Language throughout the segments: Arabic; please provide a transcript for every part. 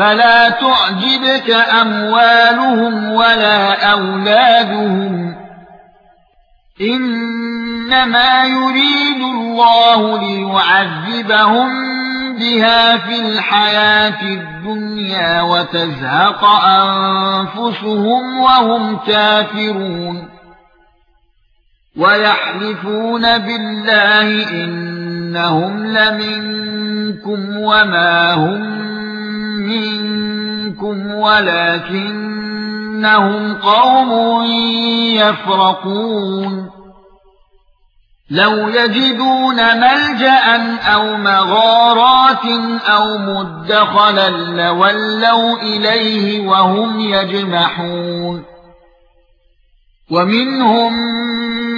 فلا تعجبك أموالهم ولا أولادهم. إنما يريد الله ليعذبهم بها في الحياة الدنيا وتزهق أنفسهم وهم كافرون. ويحلفون بالله إنهم لمنكم وما هم منكم ولكنهم قوم يفرقون. لو يجدون ملجأ أو مغارات أو مدخلا لولوا إليه وهم يجمحون. ومنهم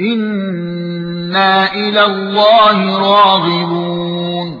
إنا إلى الله راغبون